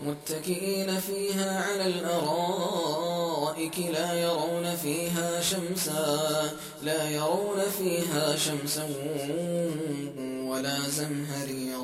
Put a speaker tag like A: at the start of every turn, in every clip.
A: متكئين فيها على الأرائك لا يرون فيها شمسا لا يرون فيها شمسا ولا زمهريرا.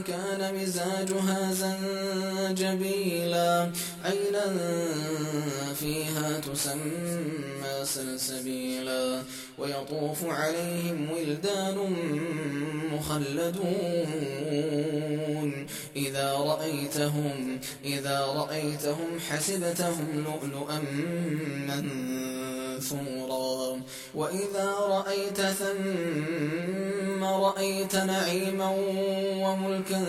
A: كان مزاجها زنجبيلا. عينا فيها تسمى سلسبيلا ويطوف عليهم ولدان مخلدون. إذا رأيتهم إذا رأيتهم حسبتهم لؤلؤا منثورا. وإذا رأيت ثم رأيت نعيما وملكا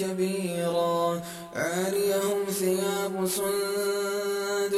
A: كبيرا. عاليهم ثياب سندس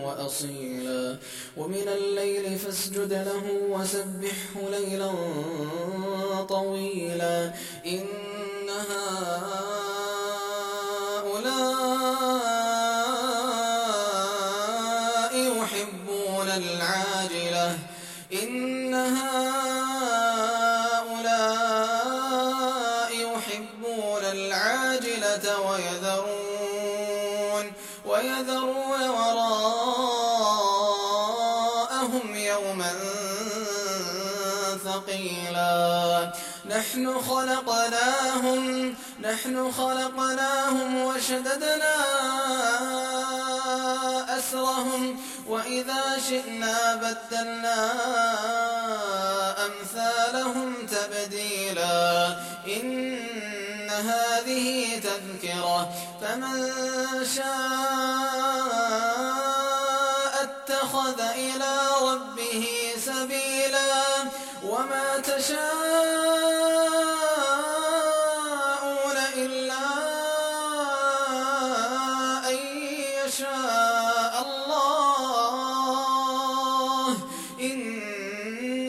A: وأصيلا. ومن الليل فاسجد له وسبحه ليلا طويلا. إن هؤلاء يحبون العاجلة. إن هؤلاء يحبون العاجلة ويذرون ويذرون وراءهم يوما ثقيلا. نحن خلقناهم نحن خلقناهم وشددنا أسرهم. وإذا شئنا بدلنا أمثالهم تبديلا. إن هذه تذكرة. فمن شاء اتخذ إلى